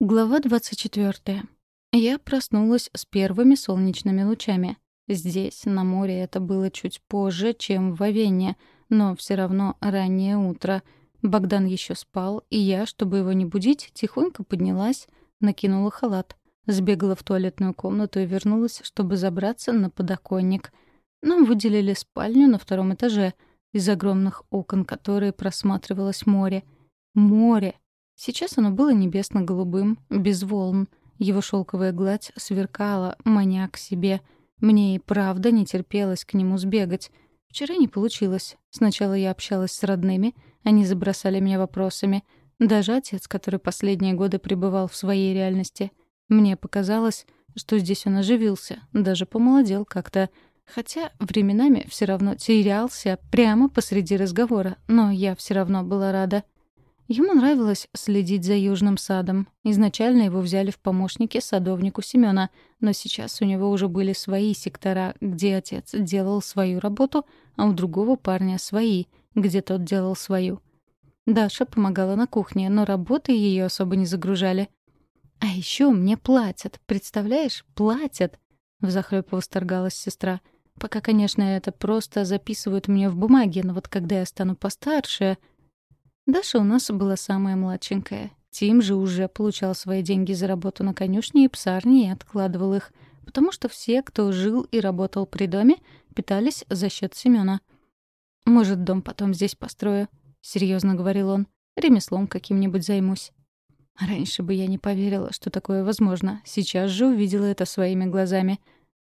Глава 24. Я проснулась с первыми солнечными лучами. Здесь, на море, это было чуть позже, чем в Авене, но все равно раннее утро. Богдан еще спал, и я, чтобы его не будить, тихонько поднялась, накинула халат, сбегала в туалетную комнату и вернулась, чтобы забраться на подоконник. Нам выделили спальню на втором этаже, из огромных окон которые просматривалось море. Море! Сейчас оно было небесно-голубым, без волн. Его шелковая гладь сверкала, маня к себе. Мне и правда не терпелось к нему сбегать. Вчера не получилось. Сначала я общалась с родными, они забросали меня вопросами. Даже отец, который последние годы пребывал в своей реальности. Мне показалось, что здесь он оживился, даже помолодел как-то. Хотя временами все равно терялся прямо посреди разговора, но я все равно была рада. Ему нравилось следить за южным садом. Изначально его взяли в помощники садовнику Семёна, но сейчас у него уже были свои сектора, где отец делал свою работу, а у другого парня свои, где тот делал свою. Даша помогала на кухне, но работы ее особо не загружали. «А еще мне платят, представляешь? Платят!» — взахлёб восторгалась сестра. «Пока, конечно, это просто записывают мне в бумаге, но вот когда я стану постарше...» Даша у нас была самая младшенькая. Тим же уже получал свои деньги за работу на конюшне и псарне и откладывал их, потому что все, кто жил и работал при доме, питались за счет Семёна. «Может, дом потом здесь построю?» — серьезно говорил он. «Ремеслом каким-нибудь займусь». Раньше бы я не поверила, что такое возможно. Сейчас же увидела это своими глазами.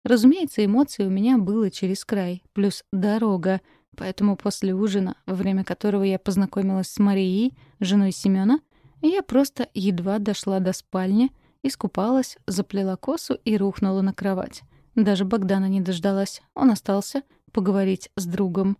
Разумеется, эмоций у меня было через край, плюс дорога — Поэтому после ужина, во время которого я познакомилась с Марией, женой Семёна, я просто едва дошла до спальни, искупалась, заплела косу и рухнула на кровать. Даже Богдана не дождалась. Он остался поговорить с другом.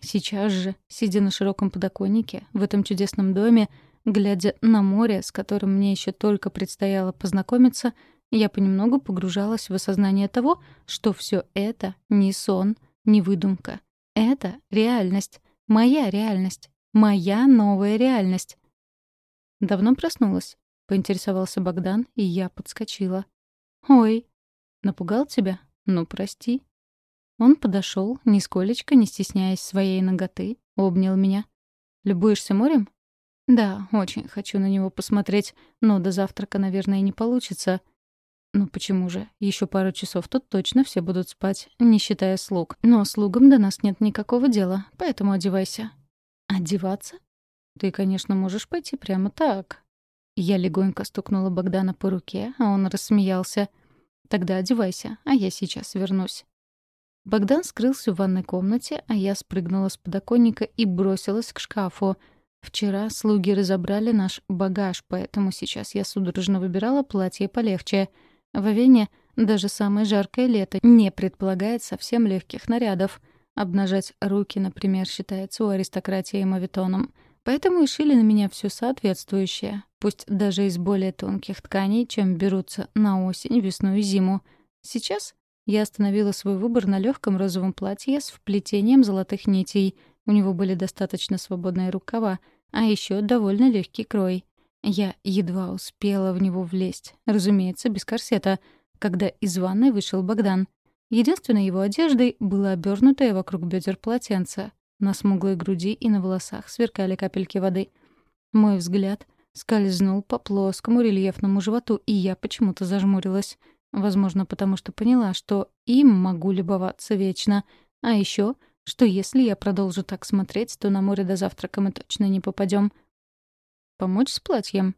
Сейчас же, сидя на широком подоконнике, в этом чудесном доме, глядя на море, с которым мне еще только предстояло познакомиться, я понемногу погружалась в осознание того, что все это не сон, не выдумка, это реальность. Моя реальность. Моя новая реальность. Давно проснулась? Поинтересовался Богдан, и я подскочила. «Ой, напугал тебя? Ну, прости». Он подошел, нисколечко не стесняясь своей ноготы, обнял меня. «Любуешься морем?» «Да, очень хочу на него посмотреть, но до завтрака, наверное, не получится». Ну почему же? Еще пару часов тут точно все будут спать, не считая слуг. Но слугам до нас нет никакого дела, поэтому одевайся. Одеваться? Ты, конечно, можешь пойти прямо так. Я легонько стукнула Богдана по руке, а он рассмеялся. Тогда одевайся, а я сейчас вернусь. Богдан скрылся в ванной комнате, а я спрыгнула с подоконника и бросилась к шкафу. Вчера слуги разобрали наш багаж, поэтому сейчас я судорожно выбирала платье полегче — в Вене даже самое жаркое лето не предполагает совсем легких нарядов. Обнажать руки, например, считается у аристократии мавитоном. Поэтому и шили на меня все соответствующее, пусть даже из более тонких тканей, чем берутся на осень, весну и зиму. Сейчас я остановила свой выбор на легком розовом платье с вплетением золотых нитей. У него были достаточно свободные рукава, а еще довольно легкий крой. Я едва успела в него влезть, разумеется, без корсета, когда из ванной вышел Богдан. Единственной его одеждой было обернутое вокруг бедер полотенце. На смуглой груди и на волосах сверкали капельки воды. Мой взгляд скользнул по плоскому рельефному животу, и я почему-то зажмурилась. Возможно, потому что поняла, что им могу любоваться вечно. А еще, что если я продолжу так смотреть, то на море до завтрака мы точно не попадем. Помочь с платьем?»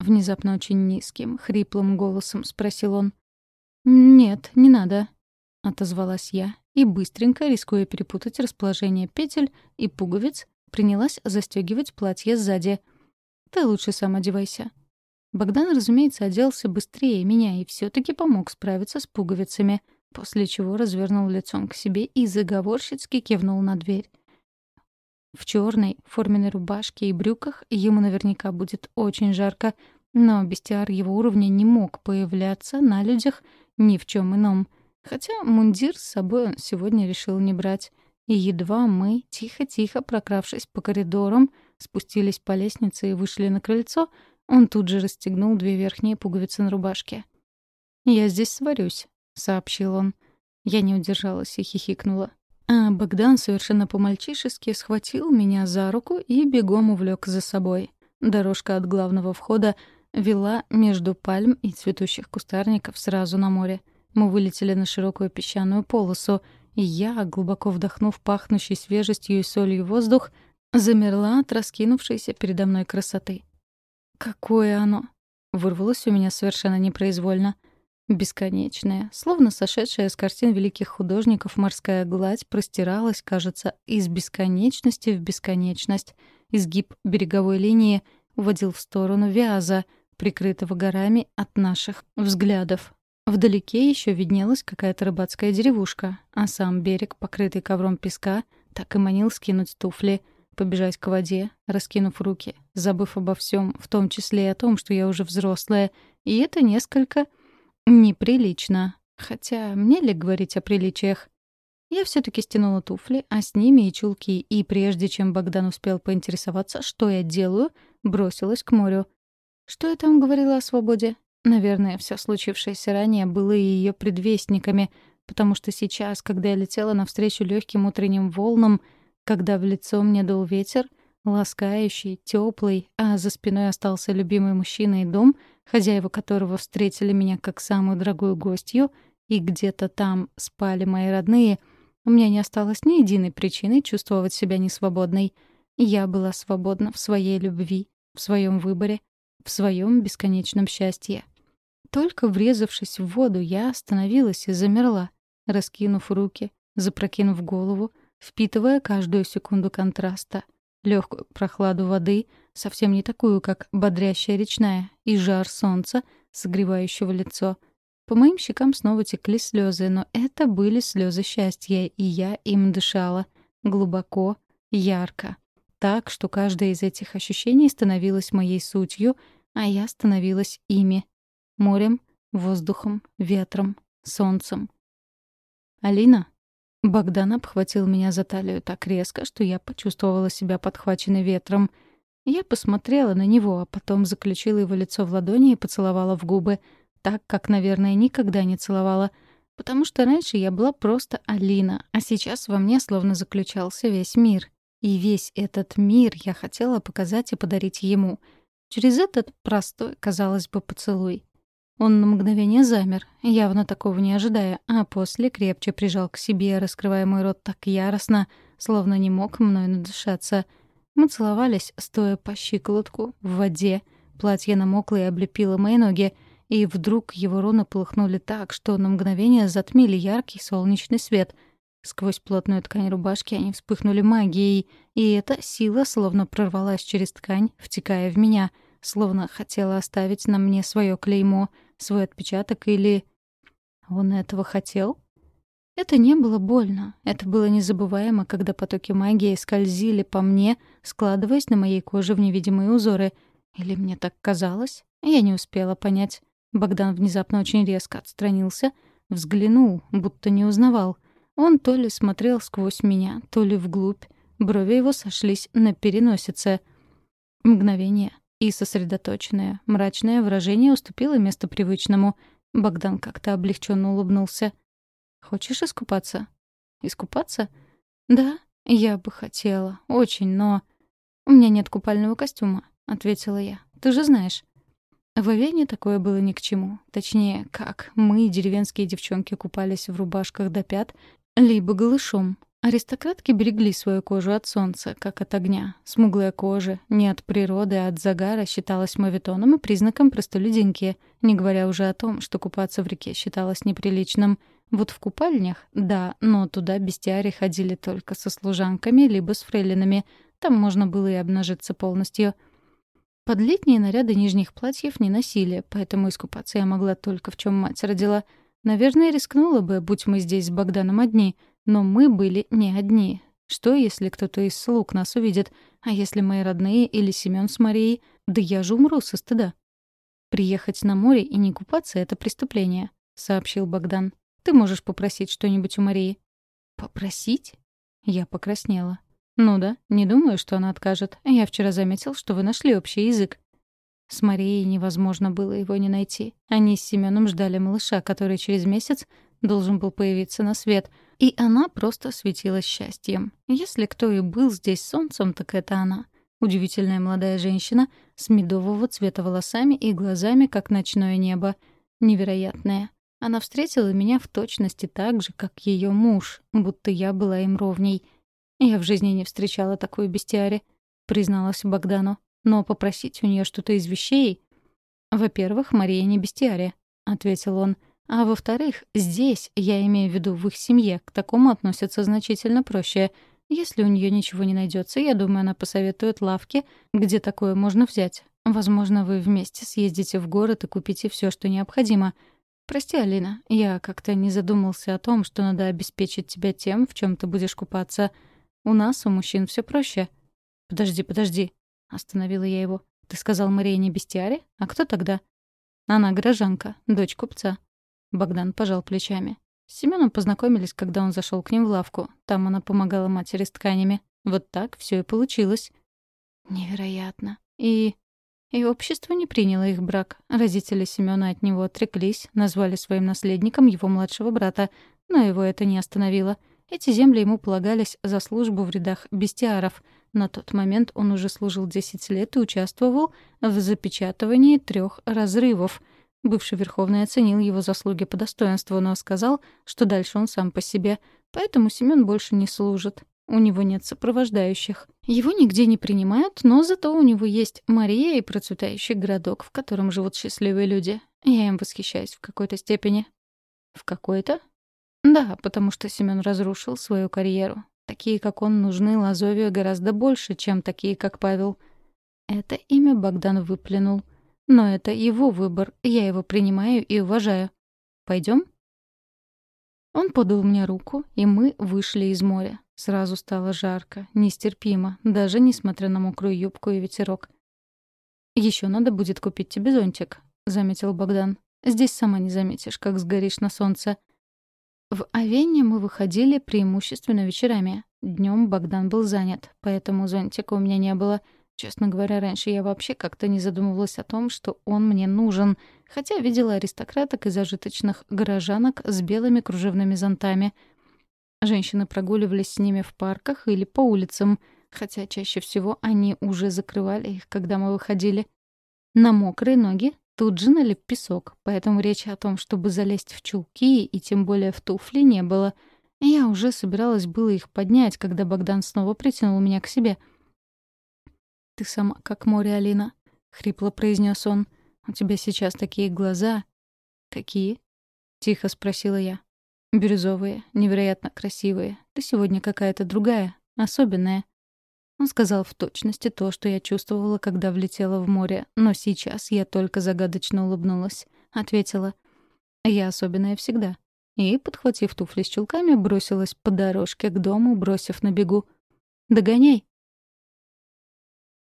Внезапно очень низким, хриплым голосом спросил он. «Нет, не надо», — отозвалась я и быстренько, рискуя перепутать расположение петель и пуговиц, принялась застегивать платье сзади. «Ты лучше сам одевайся». Богдан, разумеется, оделся быстрее меня и все таки помог справиться с пуговицами, после чего развернул лицом к себе и заговорщицки кивнул на дверь. В черной форменной рубашке и брюках ему наверняка будет очень жарко, но бестиар его уровня не мог появляться на людях ни в чем ином. Хотя мундир с собой он сегодня решил не брать. И едва мы, тихо-тихо прокравшись по коридорам, спустились по лестнице и вышли на крыльцо, Он тут же расстегнул две верхние пуговицы на рубашке. «Я здесь сварюсь», — сообщил он. Я не удержалась и хихикнула. А Богдан совершенно по-мальчишески схватил меня за руку и бегом увлек за собой. Дорожка от главного входа вела между пальм и цветущих кустарников сразу на море. Мы вылетели на широкую песчаную полосу, и я, глубоко вдохнув пахнущий свежестью и солью воздух, замерла от раскинувшейся передо мной красоты. «Какое оно!» — вырвалось у меня совершенно непроизвольно. Бесконечная, словно сошедшая с картин великих художников морская гладь простиралась, кажется, из бесконечности в бесконечность. Изгиб береговой линии уводил в сторону Вяза, прикрытого горами от наших взглядов. Вдалеке еще виднелась какая-то рыбацкая деревушка, а сам берег, покрытый ковром песка, так и манил скинуть туфли, побежать к воде, раскинув руки, забыв обо всем, в том числе и о том, что я уже взрослая, и это несколько Неприлично. Хотя мне ли говорить о приличиях? Я все таки стянула туфли, а с ними и чулки, и прежде чем Богдан успел поинтересоваться, что я делаю, бросилась к морю. Что я там говорила о свободе? Наверное, все случившееся ранее было и ее предвестниками, потому что сейчас, когда я летела навстречу легким утренним волнам, когда в лицо мне дул ветер, ласкающий, теплый, а за спиной остался любимый мужчина и дом — хозяева которого встретили меня как самую дорогую гостью, и где-то там спали мои родные, у меня не осталось ни единой причины чувствовать себя несвободной. Я была свободна в своей любви, в своем выборе, в своем бесконечном счастье. Только врезавшись в воду, я остановилась и замерла, раскинув руки, запрокинув голову, впитывая каждую секунду контраста, легкую прохладу воды — совсем не такую, как бодрящая речная, и жар солнца, согревающего лицо. По моим щекам снова текли слезы, но это были слезы счастья, и я им дышала. Глубоко, ярко. Так, что каждое из этих ощущений становилось моей сутью, а я становилась ими. Морем, воздухом, ветром, солнцем. «Алина?» Богдан обхватил меня за талию так резко, что я почувствовала себя подхваченной ветром — я посмотрела на него, а потом заключила его лицо в ладони и поцеловала в губы, так, как, наверное, никогда не целовала. Потому что раньше я была просто Алина, а сейчас во мне словно заключался весь мир. И весь этот мир я хотела показать и подарить ему. Через этот простой, казалось бы, поцелуй. Он на мгновение замер, явно такого не ожидая, а после крепче прижал к себе, раскрывая мой рот так яростно, словно не мог мной надышаться — мы целовались, стоя по щиколотку, в воде. Платье намокло и облепило мои ноги. И вдруг его руны полыхнули так, что на мгновение затмили яркий солнечный свет. Сквозь плотную ткань рубашки они вспыхнули магией, и эта сила словно прорвалась через ткань, втекая в меня, словно хотела оставить на мне свое клеймо, свой отпечаток или... Он этого хотел? Это не было больно. Это было незабываемо, когда потоки магии скользили по мне, складываясь на моей коже в невидимые узоры. Или мне так казалось? Я не успела понять. Богдан внезапно очень резко отстранился, взглянул, будто не узнавал. Он то ли смотрел сквозь меня, то ли вглубь. Брови его сошлись на переносице. Мгновение и сосредоточенное, мрачное выражение уступило место привычному. Богдан как-то облегченно улыбнулся — Хочешь искупаться? Искупаться? Да, я бы хотела. Очень, но... У меня нет купального костюма, ответила я. Ты же знаешь. В Авене такое было ни к чему. Точнее, как мы, деревенские девчонки, купались в рубашках до пят, либо голышом. Аристократки берегли свою кожу от солнца, как от огня. Смуглая кожа, не от природы, а от загара, считалась мавитоном и признаком простолюдинки, не говоря уже о том, что купаться в реке считалось неприличным — вот в купальнях — да, но туда бестиари ходили только со служанками либо с фрейлинами. Там можно было и обнажиться полностью. Под летние наряды нижних платьев не носили, поэтому искупаться я могла только в чем мать родила. Наверное, рискнула бы, будь мы здесь с Богданом одни, но мы были не одни. Что, если кто-то из слуг нас увидит? А если мои родные или Семён с Марией? Да я же умру со стыда. «Приехать на море и не купаться — это преступление», — сообщил Богдан. Ты можешь попросить что-нибудь у Марии». «Попросить?» Я покраснела. «Ну да, не думаю, что она откажет. Я вчера заметил, что вы нашли общий язык». С Марией невозможно было его не найти. Они с Семеном ждали малыша, который через месяц должен был появиться на свет, и она просто светилась счастьем. Если кто и был здесь солнцем, так это она. Удивительная молодая женщина с медового цвета волосами и глазами, как ночное небо. Невероятная. Она встретила меня в точности так же, как ее муж, будто я была им ровней. Я в жизни не встречала такую бестиари, призналась Богдану. Но попросить у нее что-то из вещей... «Во-первых, Мария не бестиария», — ответил он. «А во-вторых, здесь, я имею в виду в их семье, к такому относятся значительно проще. Если у нее ничего не найдется, я думаю, она посоветует лавки, где такое можно взять. Возможно, вы вместе съездите в город и купите все, что необходимо. Прости, Алина, я как-то не задумался о том, что надо обеспечить тебя тем, в чем ты будешь купаться. У нас, у мужчин, все проще». «Подожди, подожди», Остановила я его. «Ты сказал Мария не бестиаре? А кто тогда?» «Она горожанка, дочь купца». Богдан пожал плечами. С Семеном познакомились, когда он зашел к ним в лавку. Там она помогала матери с тканями. Вот так все и получилось. Невероятно. И... И общество не приняло их брак. Родители Семёна от него отреклись, назвали своим наследником его младшего брата, но его это не остановило. Эти земли ему полагались за службу в рядах бестиаров, на тот момент он уже служил 10 лет и участвовал в запечатывании трех разрывов. Бывший Верховный оценил его заслуги по достоинству, но сказал, что дальше он сам по себе, поэтому Семён больше не служит. У него нет сопровождающих. Его нигде не принимают, но зато у него есть Мария и процветающий городок, в котором живут счастливые люди. Я им восхищаюсь в какой-то степени. В какой-то? Да, потому что Семён разрушил свою карьеру. Такие, как он, нужны Лазовию гораздо больше, чем такие, как Павел. Это имя Богдан выплюнул. Но это его выбор, я его принимаю и уважаю. Пойдем? Он подал мне руку, и мы вышли из моря. Сразу стало жарко, нестерпимо, даже несмотря на мокрую юбку и ветерок. Еще надо будет купить тебе зонтик», — заметил Богдан. «Здесь сама не заметишь, как сгоришь на солнце». В Авене мы выходили преимущественно вечерами. Днем Богдан был занят, поэтому зонтика у меня не было. Честно говоря, раньше я вообще как-то не задумывалась о том, что он мне нужен, хотя видела аристократок и зажиточных горожанок с белыми кружевными зонтами. Женщины прогуливались с ними в парках или по улицам, хотя чаще всего они уже закрывали их, когда мы выходили. На мокрые ноги Тут же налип песок, поэтому речи о том, чтобы залезть в чулки и тем более в туфли, не было. Я уже собиралась было их поднять, когда Богдан снова притянул меня к себе. «Ты сама как море, Алина», — хрипло произнес он. «У тебя сейчас такие глаза». «Какие?» — тихо спросила я. «Бирюзовые, невероятно красивые. Ты сегодня какая-то другая, особенная». Он сказал в точности то, что я чувствовала, когда влетела в море, но сейчас я только загадочно улыбнулась. Ответила, «Я особенная всегда». И, подхватив туфли с чулками, бросилась по дорожке к дому, бросив на бегу. «Догоняй!»